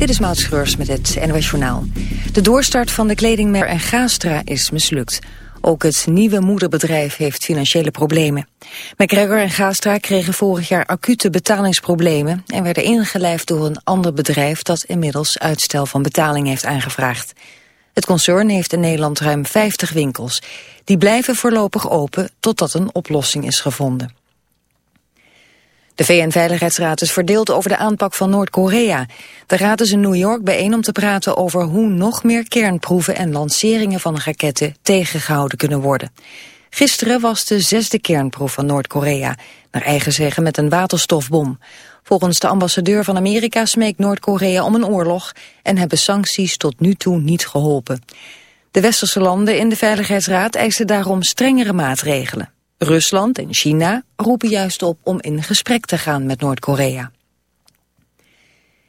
Dit is Maud met het NOS Journaal. De doorstart van de kledingmerk en Gastra is mislukt. Ook het nieuwe moederbedrijf heeft financiële problemen. McGregor en Gastra kregen vorig jaar acute betalingsproblemen... en werden ingelijfd door een ander bedrijf dat inmiddels uitstel van betaling heeft aangevraagd. Het concern heeft in Nederland ruim 50 winkels. Die blijven voorlopig open totdat een oplossing is gevonden. De VN-veiligheidsraad is verdeeld over de aanpak van Noord-Korea. De raad is in New York bijeen om te praten over hoe nog meer kernproeven en lanceringen van raketten tegengehouden kunnen worden. Gisteren was de zesde kernproef van Noord-Korea, naar eigen zeggen met een waterstofbom. Volgens de ambassadeur van Amerika smeekt Noord-Korea om een oorlog en hebben sancties tot nu toe niet geholpen. De westerse landen in de Veiligheidsraad eisen daarom strengere maatregelen. Rusland en China roepen juist op om in gesprek te gaan met Noord-Korea.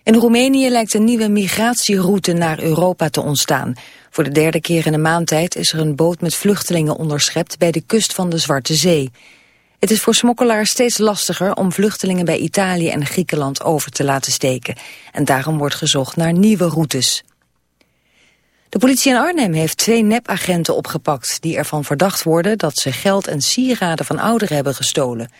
In Roemenië lijkt een nieuwe migratieroute naar Europa te ontstaan. Voor de derde keer in een maand tijd is er een boot met vluchtelingen onderschept bij de kust van de Zwarte Zee. Het is voor smokkelaars steeds lastiger om vluchtelingen bij Italië en Griekenland over te laten steken. En daarom wordt gezocht naar nieuwe routes. De politie in Arnhem heeft twee nepagenten opgepakt... die ervan verdacht worden dat ze geld en sieraden van ouderen hebben gestolen.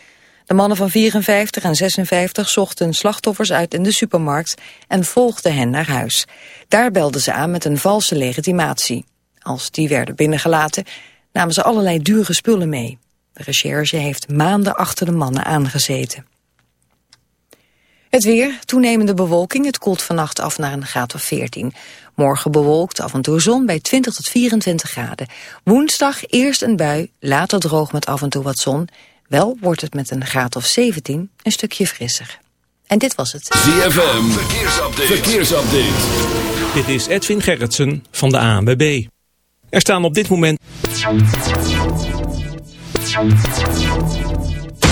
De mannen van 54 en 56 zochten slachtoffers uit in de supermarkt... en volgden hen naar huis. Daar belden ze aan met een valse legitimatie. Als die werden binnengelaten, namen ze allerlei dure spullen mee. De recherche heeft maanden achter de mannen aangezeten. Het weer, toenemende bewolking, het koelt vannacht af naar een graad of 14. Morgen bewolkt, af en toe zon bij 20 tot 24 graden. Woensdag eerst een bui, later droog met af en toe wat zon. Wel wordt het met een graad of 17 een stukje frisser. En dit was het. ZFM, verkeersupdate. verkeersupdate. Dit is Edwin Gerritsen van de ANWB. Er staan op dit moment...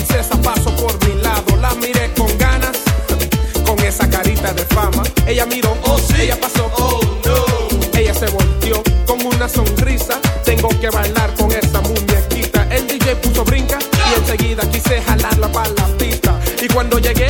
Princesa pasó por mi lado. La miré con ganas, con esa carita de fama. Ella miró, oh sí, ella pasó, oh no. Ella se volteó con una sonrisa. Tengo que bailar con esa muñequita. El DJ puso brinca y enseguida quise jalarla para la pista. Y cuando llegué,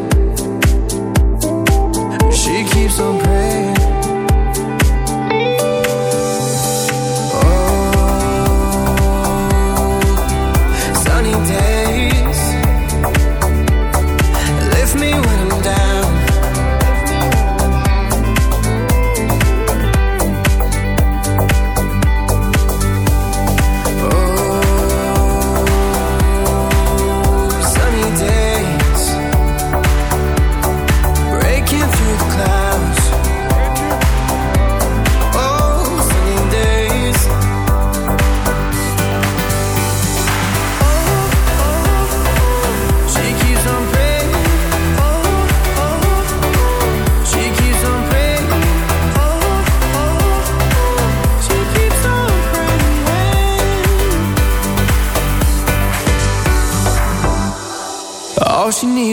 keeps on praying.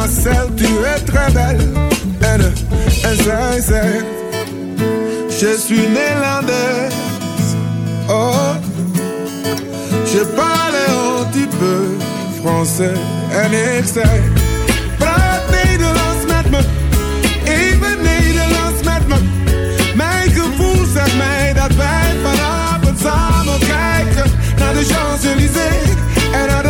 Mademoiselle tu es très belle. En zij zegt, je suis néerlandaise. Oh, je parle un petit peu français. En ik zei, praat Nederlands met me, even Nederlands met me. Mijn gevoel zegt mij dat wij vanavond samen kijken naar de Champs-Élysées en naar de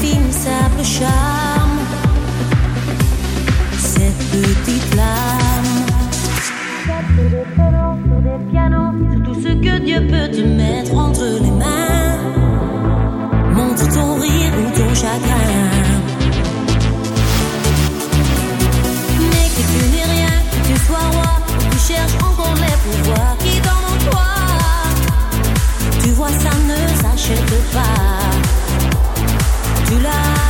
un indéfinissable charme. Cette petite flamme. Sur pianos, tout ce que Dieu peut te mettre entre les mains. Montre ton rire ou ton chagrin. Mais que tu n'es rien, que tu sois roi, tu cherches encore les pouvoirs qui dorment en toi. Tu vois, ça ne s'achète pas. du lac.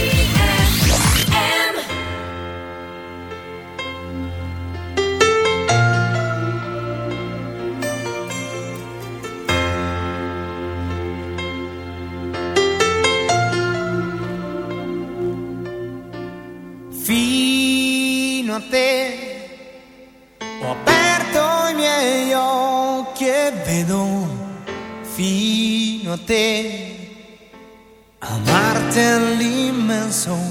Te è l'immenso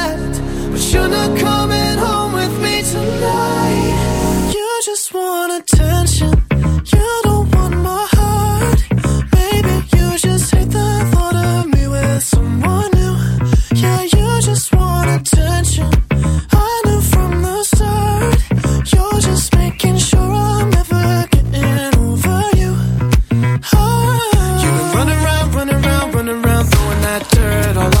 you're not coming home with me tonight. You just want attention. You don't want my heart. Maybe you just hate the thought of me with someone new. Yeah, you just want attention. I knew from the start. You're just making sure I'm never getting over you. Oh. You run around, run around, run around, throwing that dirt all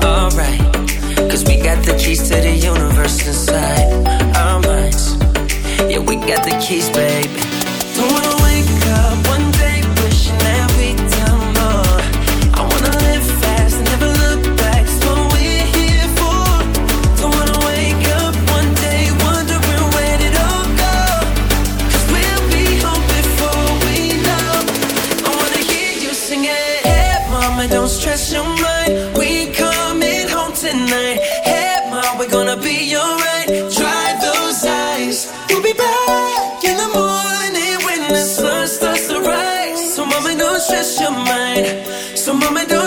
moment.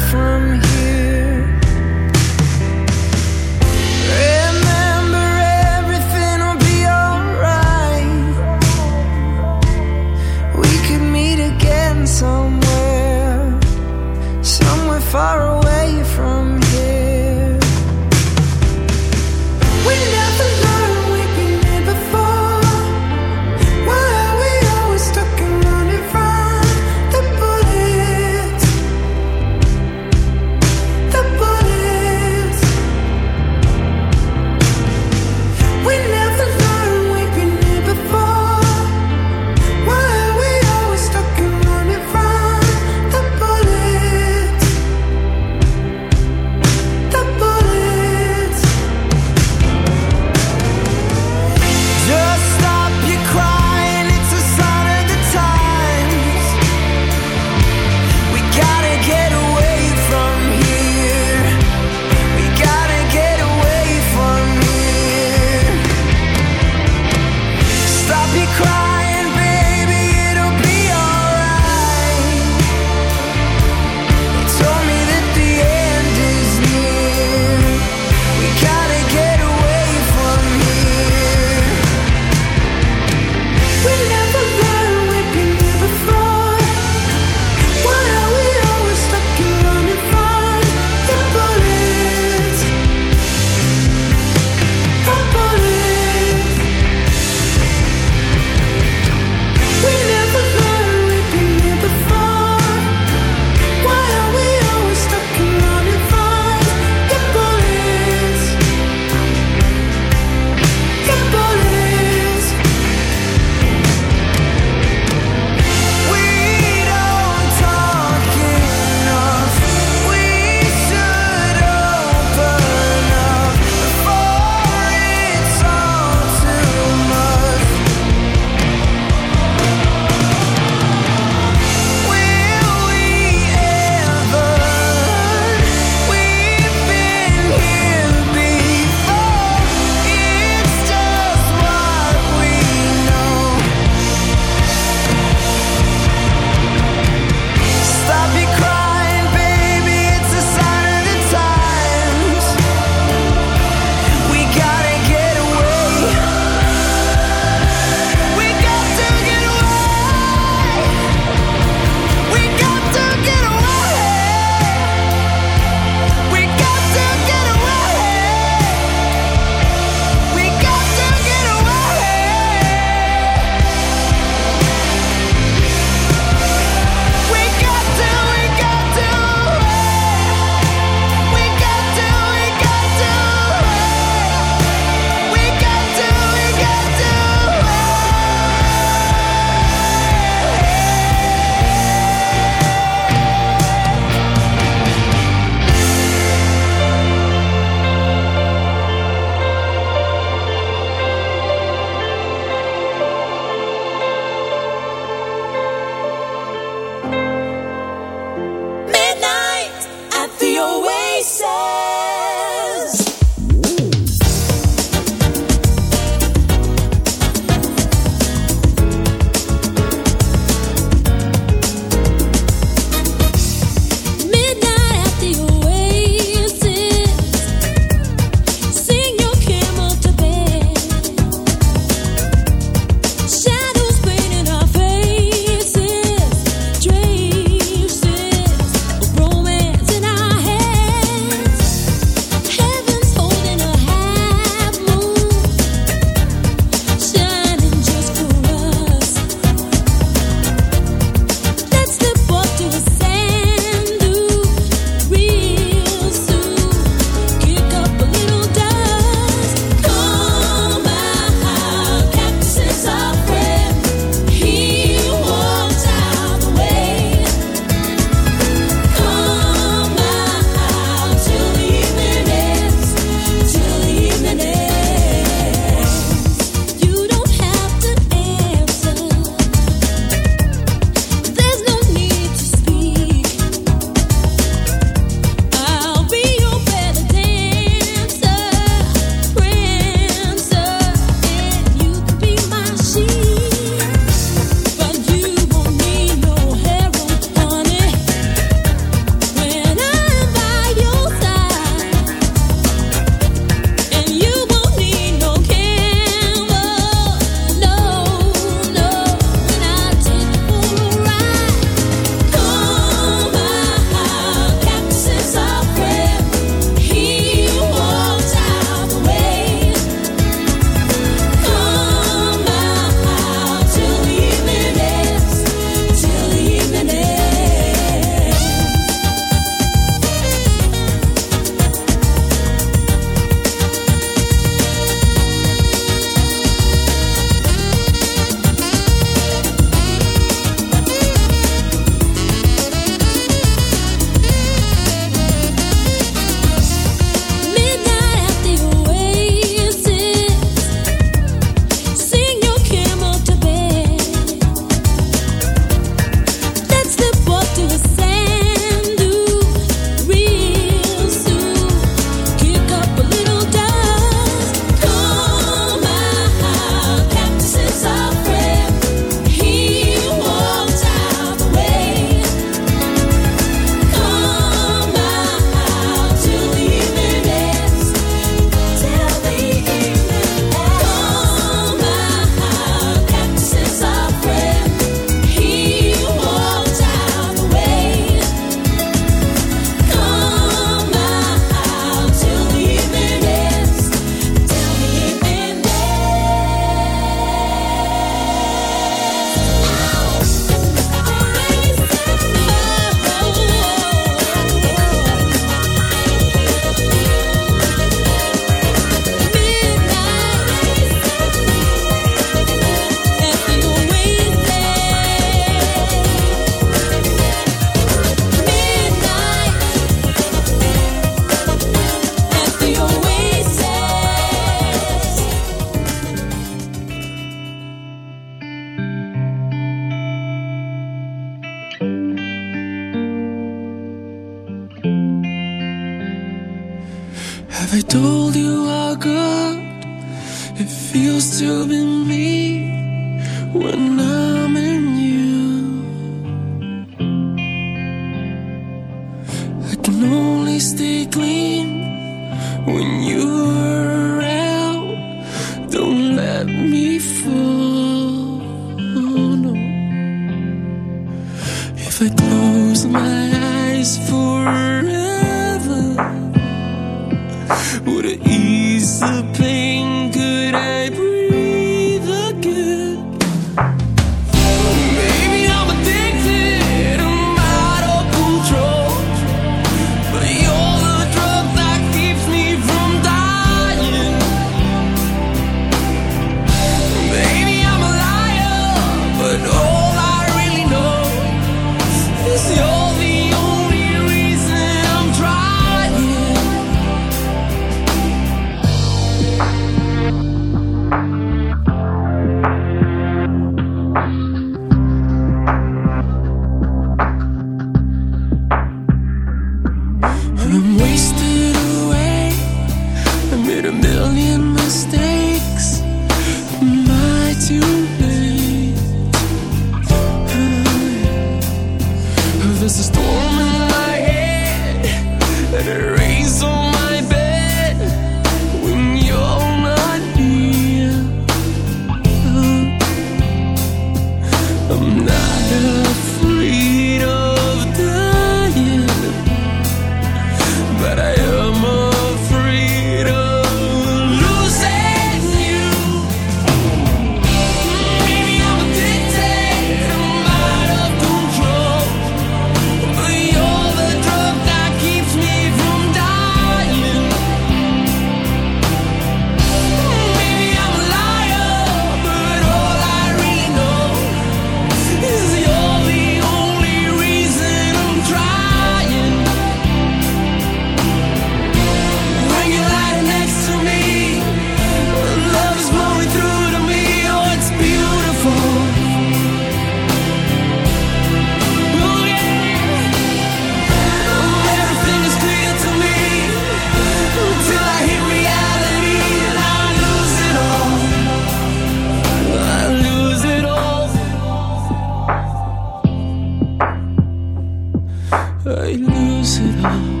lose it all.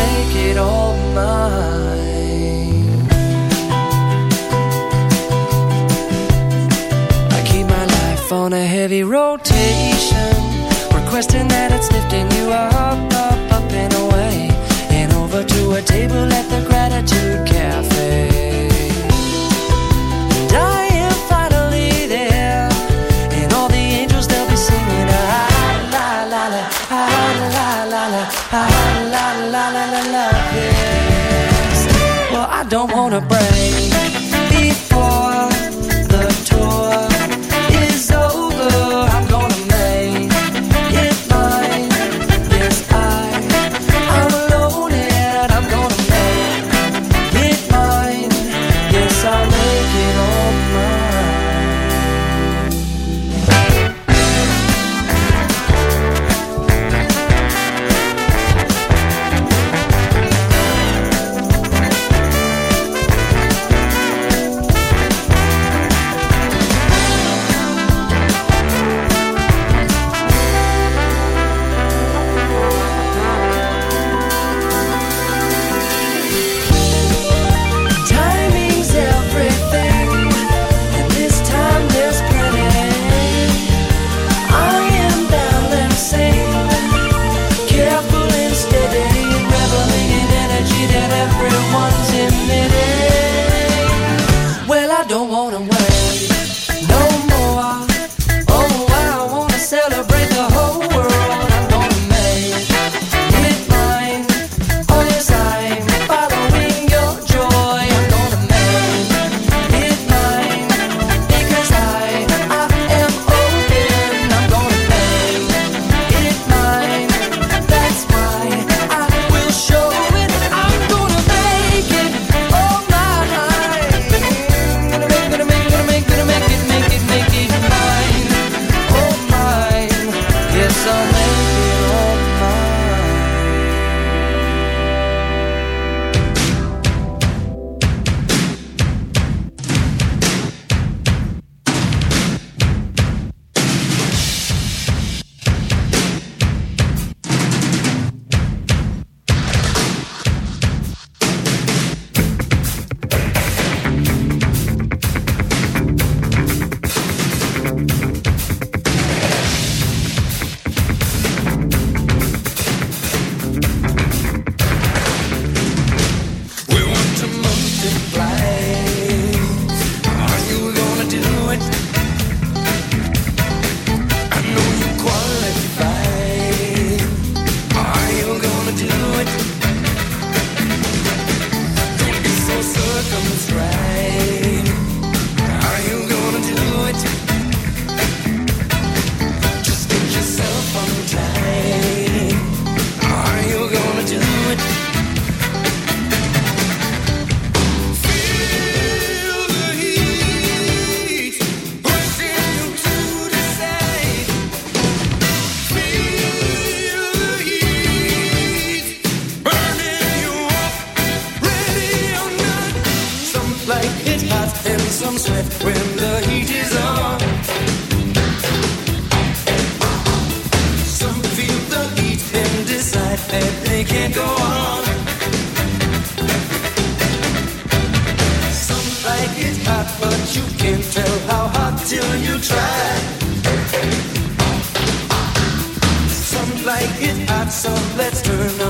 make it all mine. I keep my life on a heavy rotation, requesting that it's lifting you up, up, up and away, and over to a table at the gratitude. break. you can't tell how hot till you try. Some like it hot, so let's turn on.